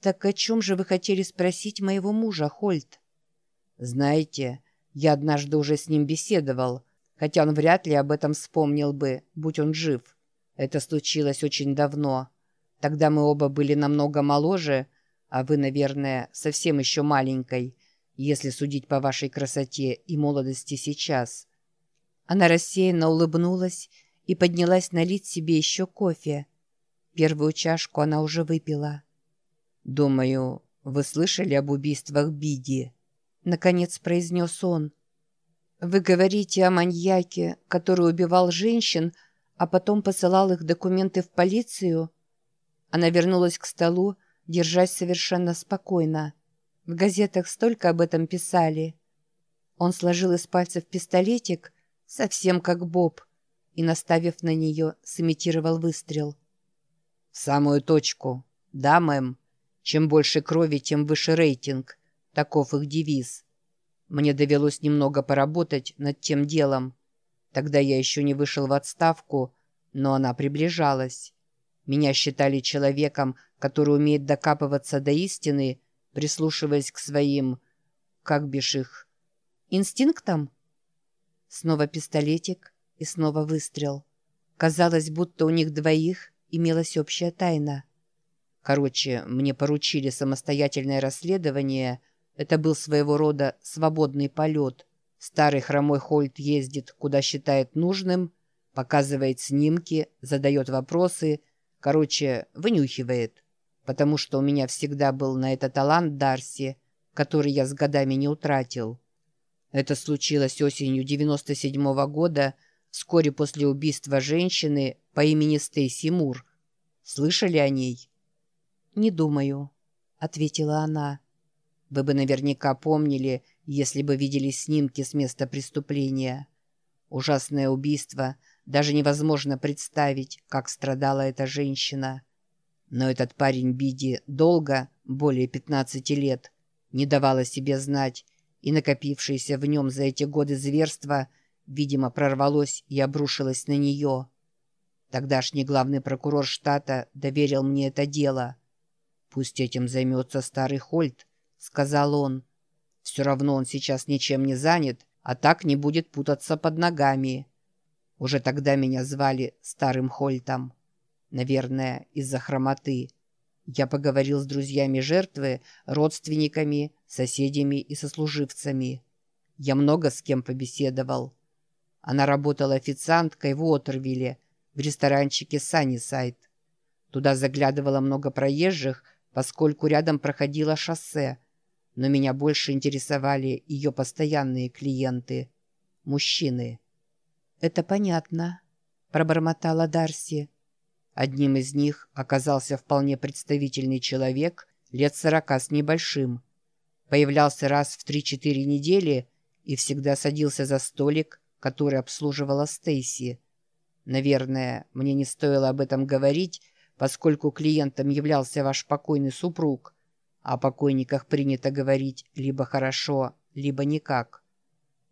«Так о чем же вы хотели спросить моего мужа, Хольт?» «Знаете, я однажды уже с ним беседовал, хотя он вряд ли об этом вспомнил бы, будь он жив. Это случилось очень давно. Тогда мы оба были намного моложе, а вы, наверное, совсем еще маленькой, если судить по вашей красоте и молодости сейчас». Она рассеянно улыбнулась и поднялась налить себе еще кофе. Первую чашку она уже выпила. «Думаю, вы слышали об убийствах Биди?» Наконец произнес он. «Вы говорите о маньяке, который убивал женщин, а потом посылал их документы в полицию?» Она вернулась к столу, держась совершенно спокойно. В газетах столько об этом писали. Он сложил из пальцев пистолетик, совсем как Боб, и, наставив на нее, сымитировал выстрел. «В самую точку. Да, мэм. Чем больше крови, тем выше рейтинг. Таков их девиз. Мне довелось немного поработать над тем делом. Тогда я еще не вышел в отставку, но она приближалась. Меня считали человеком, который умеет докапываться до истины, прислушиваясь к своим... как бишь их... инстинктам? Снова пистолетик и снова выстрел. Казалось, будто у них двоих имелась общая тайна. Короче, мне поручили самостоятельное расследование. Это был своего рода свободный полет. Старый хромой Хольт ездит, куда считает нужным, показывает снимки, задает вопросы, короче, вынюхивает. Потому что у меня всегда был на это талант Дарси, который я с годами не утратил. Это случилось осенью 97 -го года, вскоре после убийства женщины по имени Стейси Мур. Слышали о ней? «Не думаю», — ответила она. «Вы бы наверняка помнили, если бы видели снимки с места преступления. Ужасное убийство, даже невозможно представить, как страдала эта женщина. Но этот парень Биди долго, более 15 лет, не давал о себе знать, и накопившееся в нем за эти годы зверство, видимо, прорвалось и обрушилось на нее. Тогдашний главный прокурор штата доверил мне это дело — «Пусть этим займется старый Хольт», — сказал он. «Все равно он сейчас ничем не занят, а так не будет путаться под ногами». Уже тогда меня звали Старым Хольтом. Наверное, из-за хромоты. Я поговорил с друзьями жертвы, родственниками, соседями и сослуживцами. Я много с кем побеседовал. Она работала официанткой в Уотервилле, в ресторанчике «Саннисайд». Туда заглядывало много проезжих, поскольку рядом проходило шоссе, но меня больше интересовали ее постоянные клиенты – мужчины. «Это понятно», – пробормотала Дарси. Одним из них оказался вполне представительный человек лет сорока с небольшим. Появлялся раз в три-четыре недели и всегда садился за столик, который обслуживала Стейси. Наверное, мне не стоило об этом говорить, поскольку клиентом являлся ваш покойный супруг. О покойниках принято говорить либо хорошо, либо никак.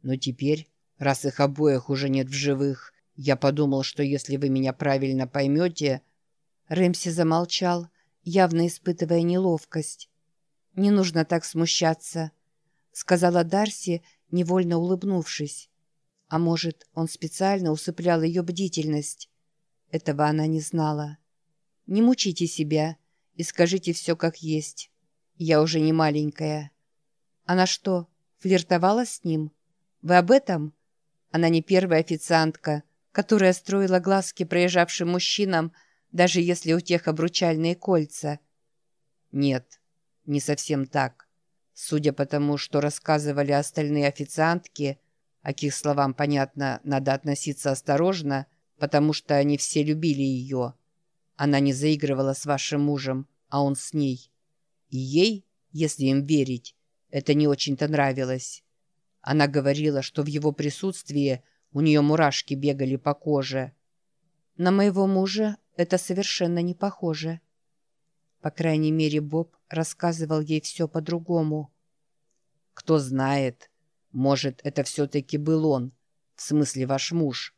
Но теперь, раз их обоих уже нет в живых, я подумал, что если вы меня правильно поймете...» Рэмси замолчал, явно испытывая неловкость. «Не нужно так смущаться», — сказала Дарси, невольно улыбнувшись. А может, он специально усыплял ее бдительность. Этого она не знала. Не мучите себя и скажите все как есть. Я уже не маленькая. Она что, флиртовала с ним? Вы об этом? Она не первая официантка, которая строила глазки проезжавшим мужчинам, даже если у тех обручальные кольца. Нет, не совсем так. Судя по тому, что рассказывали остальные официантки, а к их словам, понятно, надо относиться осторожно, потому что они все любили ее – она не заигрывала с вашим мужем, а он с ней. И ей, если им верить, это не очень-то нравилось. Она говорила, что в его присутствии у нее мурашки бегали по коже. На моего мужа это совершенно не похоже. По крайней мере, Боб рассказывал ей все по-другому. Кто знает, может, это все-таки был он, в смысле ваш муж.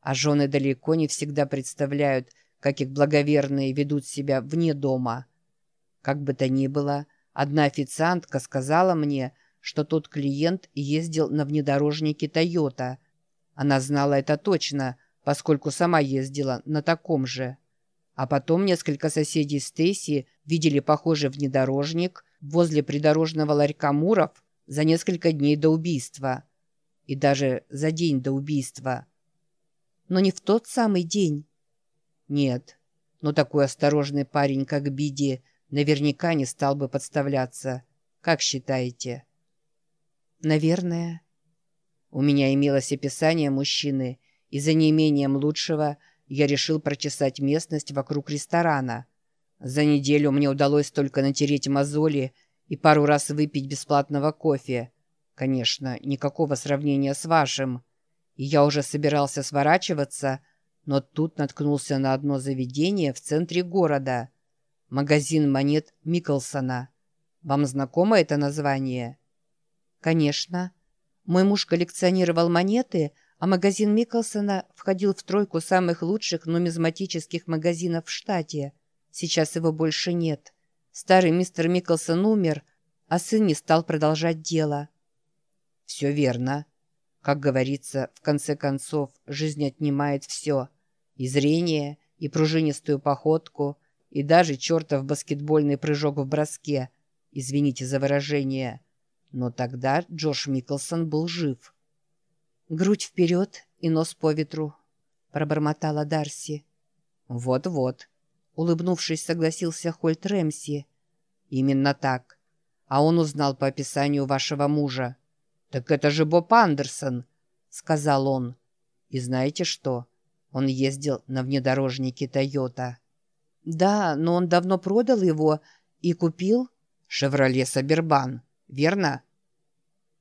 А жены далеко не всегда представляют, как их благоверные ведут себя вне дома. Как бы то ни было, одна официантка сказала мне, что тот клиент ездил на внедорожнике «Тойота». Она знала это точно, поскольку сама ездила на таком же. А потом несколько соседей Стейси видели похожий внедорожник возле придорожного ларька Муров за несколько дней до убийства. И даже за день до убийства. Но не в тот самый день. Нет, но такой осторожный парень, как Биди, наверняка не стал бы подставляться. Как считаете?» «Наверное». У меня имелось описание мужчины, и за неимением лучшего я решил прочесать местность вокруг ресторана. За неделю мне удалось только натереть мозоли и пару раз выпить бесплатного кофе. Конечно, никакого сравнения с вашим. И я уже собирался сворачиваться, но тут наткнулся на одно заведение в центре города. Магазин монет Микkelсона. Вам знакомо это название?» «Конечно. Мой муж коллекционировал монеты, а магазин Микkelсона входил в тройку самых лучших нумизматических магазинов в штате. Сейчас его больше нет. Старый мистер Микkelсон умер, а сын не стал продолжать дело». «Все верно. Как говорится, в конце концов, жизнь отнимает все. И зрение, и пружинистую походку, и даже чертов баскетбольный прыжок в броске. Извините за выражение». Но тогда Джош Микkelсон был жив. «Грудь вперед и нос по ветру», — пробормотала Дарси. «Вот-вот», — улыбнувшись, согласился Хольт Рэмси. «Именно так. А он узнал по описанию вашего мужа. Так это же Боб Андерсон», — сказал он. «И знаете что? Он ездил на внедорожнике «Тойота». «Да, но он давно продал его и купил...» «Шевроле Сабербан» верно?»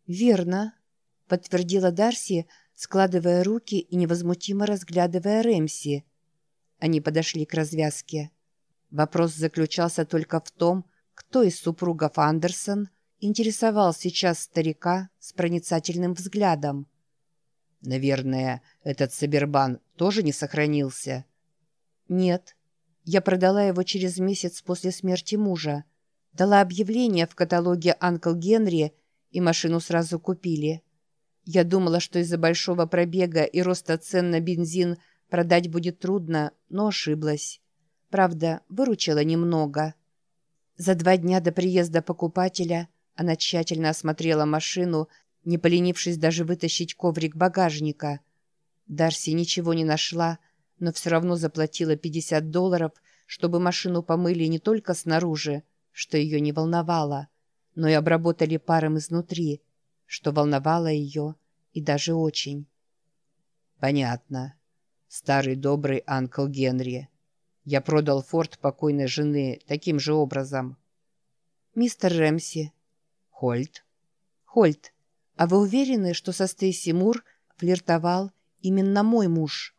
«Верно», — подтвердила Дарси, складывая руки и невозмутимо разглядывая Рэмси. Они подошли к развязке. Вопрос заключался только в том, кто из супругов Андерсон интересовал сейчас старика с проницательным взглядом. «Наверное, этот Сабербан тоже не сохранился?» «Нет. Я продала его через месяц после смерти мужа. Дала объявление в каталоге «Анкл Генри», и машину сразу купили. Я думала, что из-за большого пробега и роста цен на бензин продать будет трудно, но ошиблась. Правда, выручила немного. За два дня до приезда покупателя она тщательно осмотрела машину, не поленившись даже вытащить коврик багажника. Дарси ничего не нашла, но все равно заплатила 50 долларов, чтобы машину помыли не только снаружи, что ее не волновало, но и обработали паром изнутри, что волновало ее и даже очень. «Понятно. Старый добрый Анкл Генри. Я продал форт покойной жены таким же образом». «Мистер Рэмси». «Хольт». «Хольт, а вы уверены, что со Стейси Мур флиртовал именно мой муж?»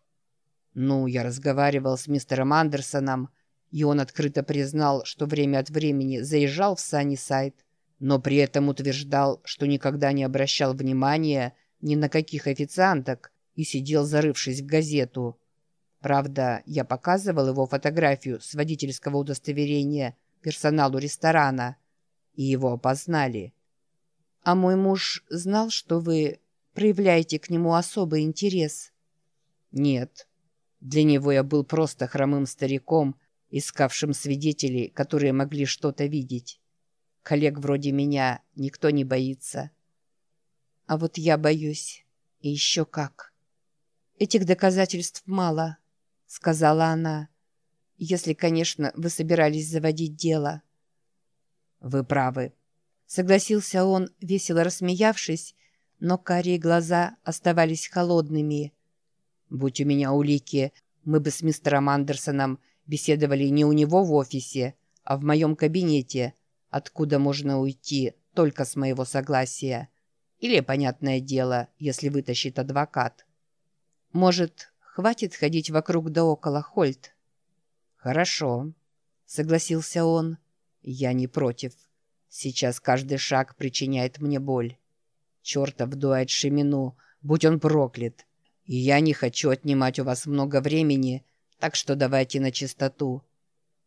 «Ну, я разговаривал с мистером Андерсоном, и он открыто признал, что время от времени заезжал в Саннисайд, но при этом утверждал, что никогда не обращал внимания ни на каких официанток и сидел, зарывшись в газету. Правда, я показывал его фотографию с водительского удостоверения персоналу ресторана, и его опознали. «А мой муж знал, что вы проявляете к нему особый интерес?» «Нет. Для него я был просто хромым стариком, искавшим свидетелей, которые могли что-то видеть. Коллег вроде меня никто не боится. А вот я боюсь. И еще как. Этих доказательств мало, сказала она. Если, конечно, вы собирались заводить дело. Вы правы. Согласился он, весело рассмеявшись, но карие глаза оставались холодными. Будь у меня улики, мы бы с мистером Андерсоном беседовали не у него в офисе, а в моем кабинете, откуда можно уйти только с моего согласия. Или, понятное дело, если вытащит адвокат. Может, хватит ходить вокруг да около, Хольт? Хорошо, согласился он. Я не против. Сейчас каждый шаг причиняет мне боль. Чертов дуает Шемину, будь он проклят. И я не хочу отнимать у вас много времени, так что давайте на чистоту.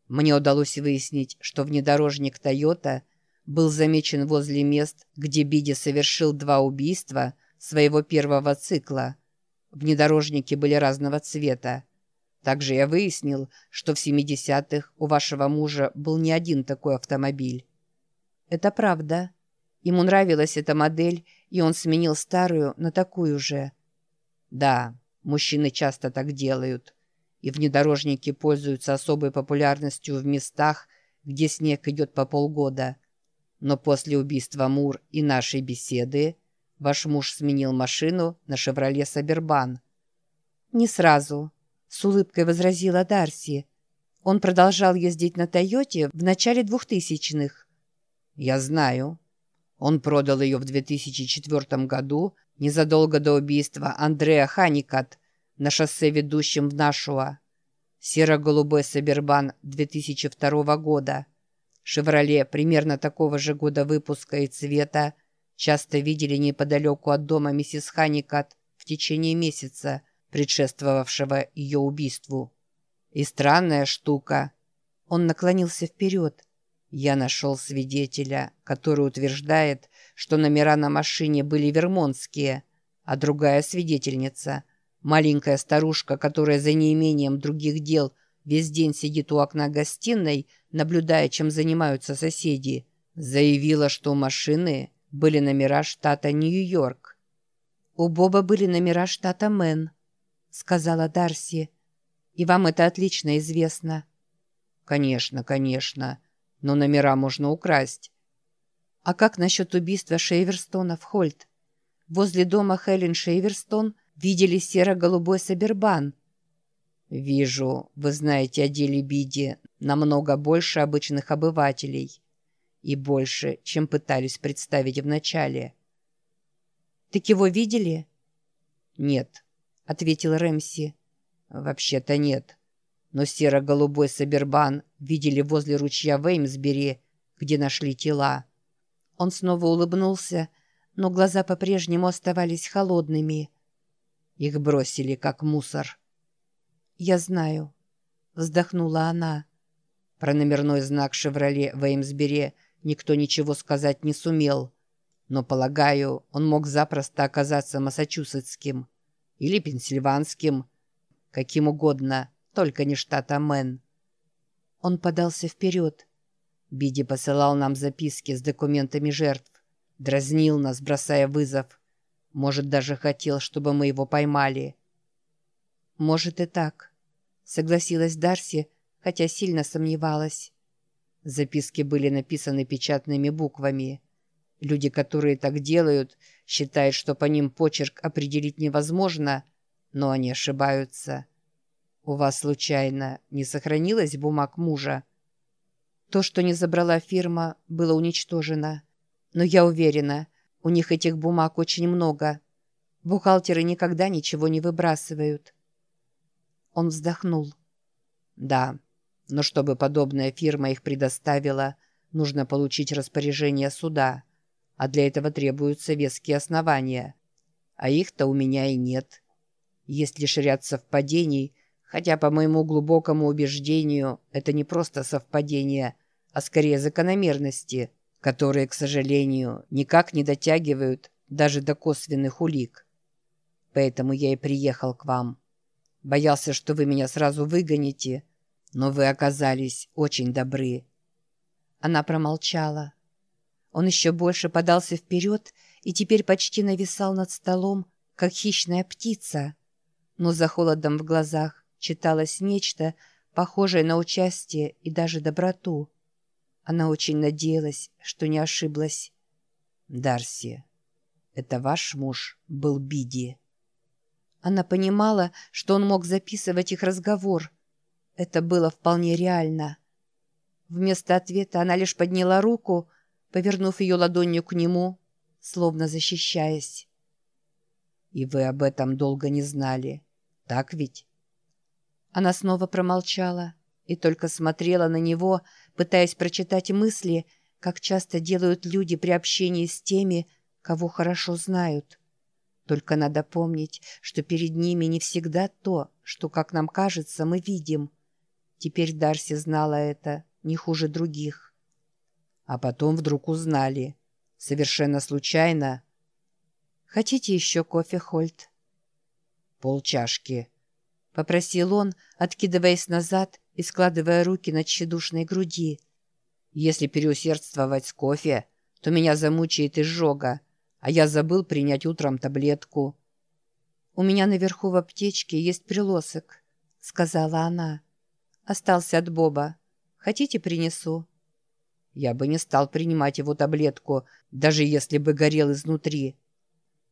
Мне удалось выяснить, что внедорожник «Тойота» был замечен возле мест, где Биди совершил два убийства своего первого цикла. Внедорожники были разного цвета. Также я выяснил, что в 70-х у вашего мужа был не один такой автомобиль. Это правда. Ему нравилась эта модель, и он сменил старую на такую же. Да, мужчины часто так делают. И внедорожники пользуются особой популярностью в местах, где снег идет по полгода. Но после убийства Мур и нашей беседы ваш муж сменил машину на «Шевроле Сабербан». «Не сразу», — с улыбкой возразила Дарси. «Он продолжал ездить на «Тойоте» в начале двухтысячных». «Я знаю. Он продал ее в 2004 году, незадолго до убийства Андреа Ханикат на шоссе, ведущем в Нашуа. Серо-голубой Сабербан 2002 года. «Шевроле» примерно такого же года выпуска и цвета часто видели неподалеку от дома миссис Ханикат в течение месяца, предшествовавшего ее убийству. И странная штука. Он наклонился вперед. Я нашел свидетеля, который утверждает, что номера на машине были вермонтские, а другая свидетельница, маленькая старушка, которая за неимением других дел весь день сидит у окна гостиной, наблюдая, чем занимаются соседи, заявила, что у машины были номера штата Нью-Йорк. «У Боба были номера штата Мэн», — сказала Дарси. «И вам это отлично известно». «Конечно, конечно. Но номера можно украсть». «А как насчет убийства Шейверстона в Хольт? Возле дома Хелен Шейверстон видели серо-голубой Сабербан». «Вижу, вы знаете о деле Биди намного больше обычных обывателей. И больше, чем пытались представить вначале». «Так его видели?» «Нет», — ответил Рэмси. «Вообще-то нет. Но серо-голубой Сабербан видели возле ручья Веймсбери, где нашли тела». Он снова улыбнулся, но глаза по-прежнему оставались холодными. Их бросили, как мусор. «Я знаю», — вздохнула она. Про номерной знак «Шевроле» в Эймсбери никто ничего сказать не сумел. Но, полагаю, он мог запросто оказаться массачусетским или пенсильванским, каким угодно, только не штата Мэн. Он подался вперед. Биди посылал нам записки с документами жертв, дразнил нас, бросая вызов. Может, даже хотел, чтобы мы его поймали. «Может и так», — согласилась Дарси, хотя сильно сомневалась. Записки были написаны печатными буквами. Люди, которые так делают, считают, что по ним почерк определить невозможно, но они ошибаются. У вас, случайно, не сохранилось бумаг мужа? То, что не забрала фирма, было уничтожено. Но я уверена, у них этих бумаг очень много. Бухгалтеры никогда ничего не выбрасывают. Он вздохнул. «Да, но чтобы подобная фирма их предоставила, нужно получить распоряжение суда, а для этого требуются веские основания. А их-то у меня и нет. Есть лишь ряд совпадений, хотя, по моему глубокому убеждению, это не просто совпадения, а скорее закономерности, которые, к сожалению, никак не дотягивают даже до косвенных улик. Поэтому я и приехал к вам». Боялся, что вы меня сразу выгоните, но вы оказались очень добры». Она промолчала. Он еще больше подался вперед и теперь почти нависал над столом, как хищная птица. Но за холодом в глазах читалось нечто, похожее на участие и даже доброту. Она очень надеялась, что не ошиблась. «Дарси, это ваш муж был Биди?» Она понимала, что он мог записывать их разговор. Это было вполне реально. Вместо ответа она лишь подняла руку, повернув ее ладонью к нему, словно защищаясь. «И вы об этом долго не знали, так ведь?» Она снова промолчала и только смотрела на него, пытаясь прочитать мысли, как часто делают люди при общении с теми, кого хорошо знают. Только надо помнить, что перед ними не всегда то, что, как нам кажется, мы видим. Теперь Дарси знала это не хуже других. А потом вдруг узнали. Совершенно случайно. «Хотите еще кофе, Хольт?» «Полчашки», — попросил он, откидываясь назад и складывая руки на тщедушной груди. «Если переусердствовать с кофе, то меня замучает изжога, а я забыл принять утром таблетку». «У меня наверху в аптечке есть прилосок», — сказала она. «Остался от Боба. Хотите, принесу?» Я бы не стал принимать его таблетку, даже если бы горел изнутри.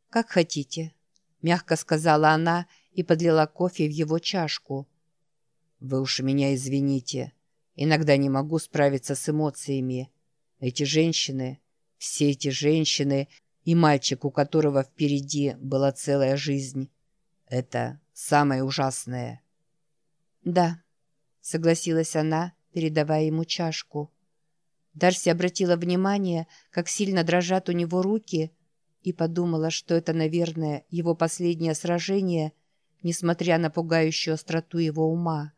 «Как хотите», — мягко сказала она и подлила кофе в его чашку. «Вы уж меня извините. Иногда не могу справиться с эмоциями. Эти женщины, все эти женщины и мальчик, у которого впереди была целая жизнь. Это самое ужасное». «Да», — согласилась она, передавая ему чашку. Дарси обратила внимание, как сильно дрожат у него руки, и подумала, что это, наверное, его последнее сражение, несмотря на пугающую остроту его ума.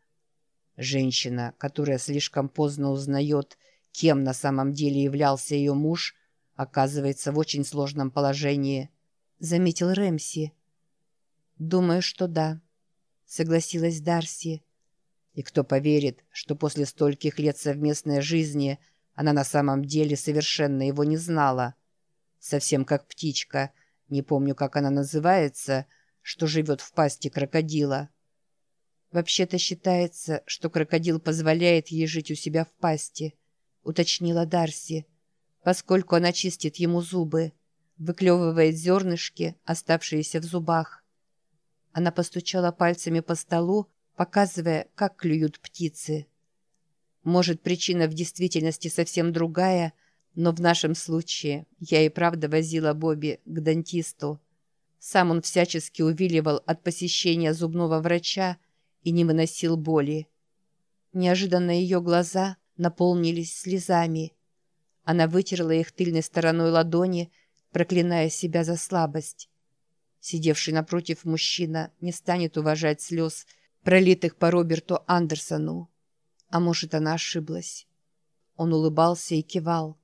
Женщина, которая слишком поздно узнает, кем на самом деле являлся ее муж, оказывается в очень сложном положении, — заметил Рэмси. «Думаю, что да», — согласилась Дарси. «И кто поверит, что после стольких лет совместной жизни она на самом деле совершенно его не знала? Совсем как птичка, не помню, как она называется, что живет в пасти крокодила». «Вообще-то считается, что крокодил позволяет ей жить у себя в пасти», — уточнила Дарси, «поскольку она чистит ему зубы, выклевывает зернышки, оставшиеся в зубах». Она постучала пальцами по столу, показывая, как клюют птицы. Может, причина в действительности совсем другая, но в нашем случае я и правда возила Бобби к дантисту. Сам он всячески увиливал от посещения зубного врача, и не выносил боли. Неожиданно ее глаза наполнились слезами. Она вытерла их тыльной стороной ладони, проклиная себя за слабость. Сидевший напротив мужчина не станет уважать слез, пролитых по Роберту Андерсону. А может, она ошиблась. Он улыбался и кивал.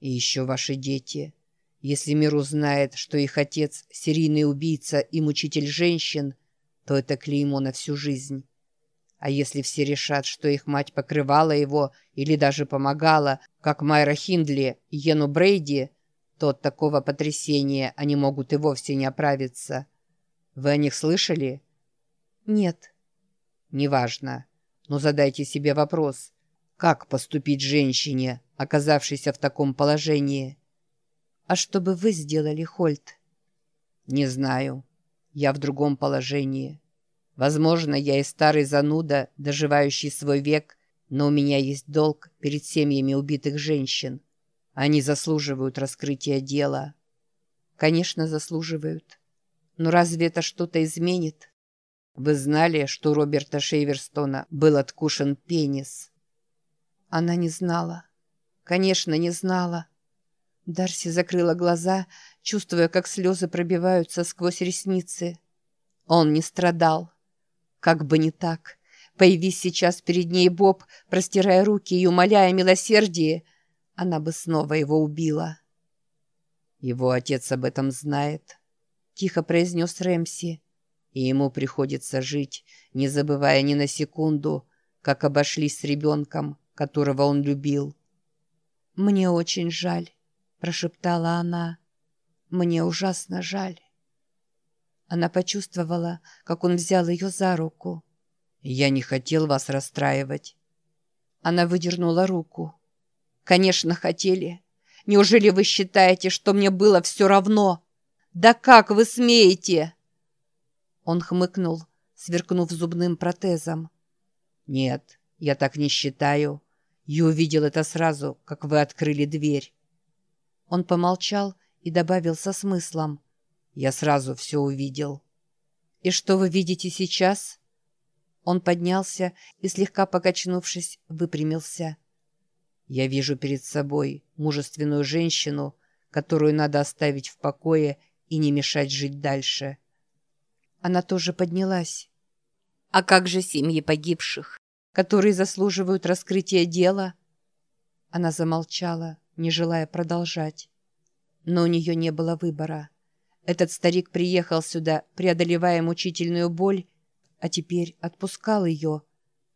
«И еще ваши дети. Если мир узнает, что их отец — серийный убийца и мучитель женщин, то это клеймо на всю жизнь. А если все решат, что их мать покрывала его или даже помогала, как Майра Хиндли и Йену Брейди, то от такого потрясения они могут и вовсе не оправиться. Вы о них слышали? Нет. Неважно. Но задайте себе вопрос. Как поступить женщине, оказавшейся в таком положении? А что бы вы сделали, Хольт? Не знаю. Я в другом положении. Возможно, я и старый зануда, доживающий свой век, но у меня есть долг перед семьями убитых женщин. Они заслуживают раскрытия дела. Конечно, заслуживают. Но разве это что-то изменит? Вы знали, что у Роберта Шейверстона был откушен пенис? Она не знала. Конечно, не знала. Дарси закрыла глаза, чувствуя, как слезы пробиваются сквозь ресницы. Он не страдал. Как бы не так. Появись сейчас перед ней Боб, простирая руки и умоляя милосердие, она бы снова его убила. «Его отец об этом знает», — тихо произнес Рэмси. «И ему приходится жить, не забывая ни на секунду, как обошлись с ребенком, которого он любил». «Мне очень жаль» прошептала она. «Мне ужасно жаль». Она почувствовала, как он взял ее за руку. «Я не хотел вас расстраивать». Она выдернула руку. «Конечно, хотели. Неужели вы считаете, что мне было все равно? Да как вы смеете?» Он хмыкнул, сверкнув зубным протезом. «Нет, я так не считаю. Я увидел это сразу, как вы открыли дверь. Он помолчал и добавил со смыслом. «Я сразу все увидел». «И что вы видите сейчас?» Он поднялся и, слегка покачнувшись, выпрямился. «Я вижу перед собой мужественную женщину, которую надо оставить в покое и не мешать жить дальше». Она тоже поднялась. «А как же семьи погибших? которые заслуживают раскрытия дела?» Она замолчала, не желая продолжать. Но у нее не было выбора. Этот старик приехал сюда, преодолевая мучительную боль, а теперь отпускал ее.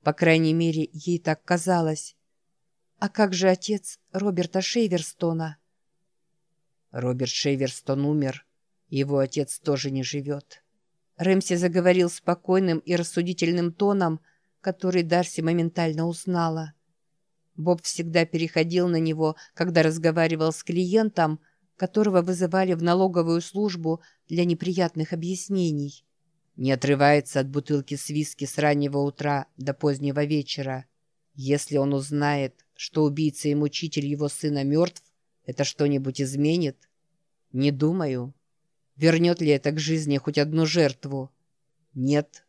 По крайней мере, ей так казалось. А как же отец Роберта Шейверстона? Роберт Шейверстон умер. Его отец тоже не живет. Рэмси заговорил спокойным и рассудительным тоном, который Дарси моментально узнала. Боб всегда переходил на него, когда разговаривал с клиентом, которого вызывали в налоговую службу для неприятных объяснений. Не отрывается от бутылки с виски с раннего утра до позднего вечера. Если он узнает, что убийца и мучитель его сына мертв, это что-нибудь изменит? Не думаю. Вернет ли это к жизни хоть одну жертву? Нет.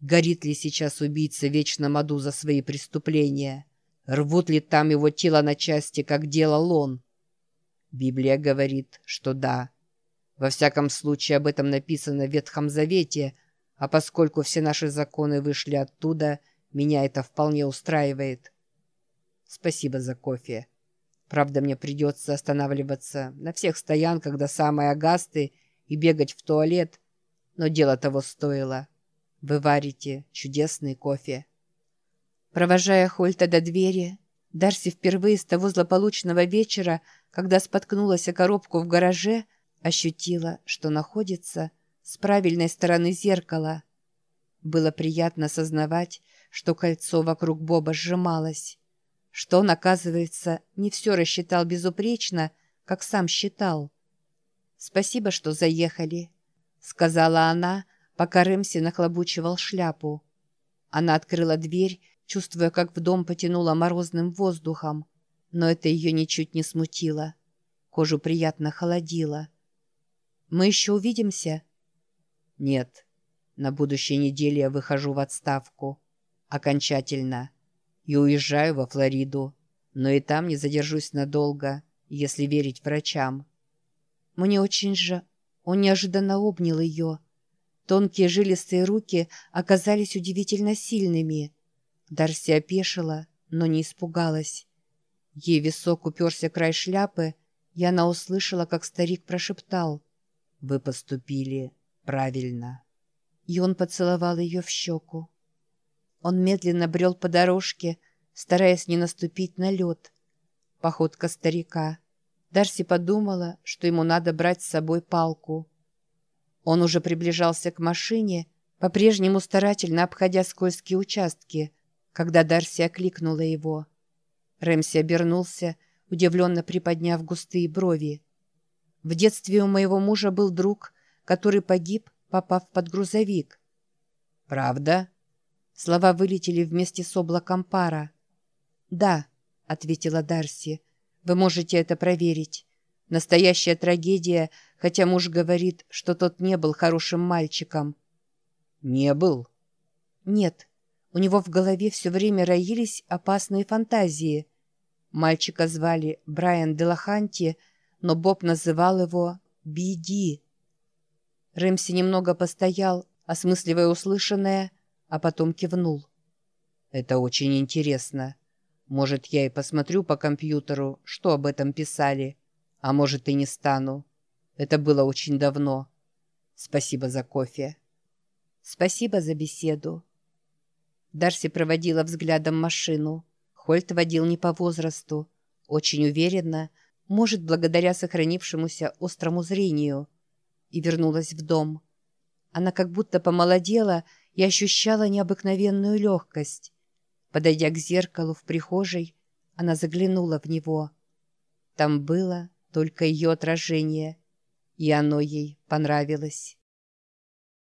Горит ли сейчас убийца вечно аду за свои преступления? Рвут ли там его тело на части, как делал он? Библия говорит, что да. Во всяком случае, об этом написано в Ветхом Завете, а поскольку все наши законы вышли оттуда, меня это вполне устраивает. Спасибо за кофе. Правда, мне придется останавливаться на всех стоянках до самой Агасты и бегать в туалет, но дело того стоило. Вы варите чудесный кофе. Провожая Хольта до двери, Дарси впервые с того злополучного вечера, когда споткнулась о коробку в гараже, ощутила, что находится с правильной стороны зеркала. Было приятно осознавать, что кольцо вокруг Боба сжималось, что он, оказывается, не все рассчитал безупречно, как сам считал. «Спасибо, что заехали», — сказала она, пока Рэмси нахлобучивал шляпу. Она открыла дверь, чувствуя, как в дом потянуло морозным воздухом, но это ее ничуть не смутило. Кожу приятно холодило. «Мы еще увидимся?» «Нет. На будущей неделе я выхожу в отставку. Окончательно. И уезжаю во Флориду. Но и там не задержусь надолго, если верить врачам». Мне очень же... Он неожиданно обнял ее. Тонкие жилистые руки оказались удивительно сильными. Дарси опешила, но не испугалась. Ей висок уперся край шляпы, и она услышала, как старик прошептал. «Вы поступили правильно». И он поцеловал ее в щеку. Он медленно брел по дорожке, стараясь не наступить на лед. Походка старика — Дарси подумала, что ему надо брать с собой палку. Он уже приближался к машине, по-прежнему старательно обходя скользкие участки, когда Дарси окликнула его. Рэмси обернулся, удивленно приподняв густые брови. «В детстве у моего мужа был друг, который погиб, попав под грузовик». «Правда?» Слова вылетели вместе с облаком пара. «Да», — ответила Дарси, — вы можете это проверить. Настоящая трагедия, хотя муж говорит, что тот не был хорошим мальчиком. Не был? Нет. У него в голове все время роились опасные фантазии. Мальчика звали Брайан Делаханти, но Боб называл его Биди. Рэмси немного постоял, осмысливая услышанное, а потом кивнул. «Это очень интересно. Может, я и посмотрю по компьютеру, что об этом писали. А может, и не стану. Это было очень давно. Спасибо за кофе. Спасибо за беседу. Дарси проводила взглядом машину. Хольт водил не по возрасту. Очень уверенно, может, благодаря сохранившемуся острому зрению. И вернулась в дом. Она как будто помолодела и ощущала необыкновенную легкость. Подойдя к зеркалу в прихожей, она заглянула в него. Там было только ее отражение, и оно ей понравилось.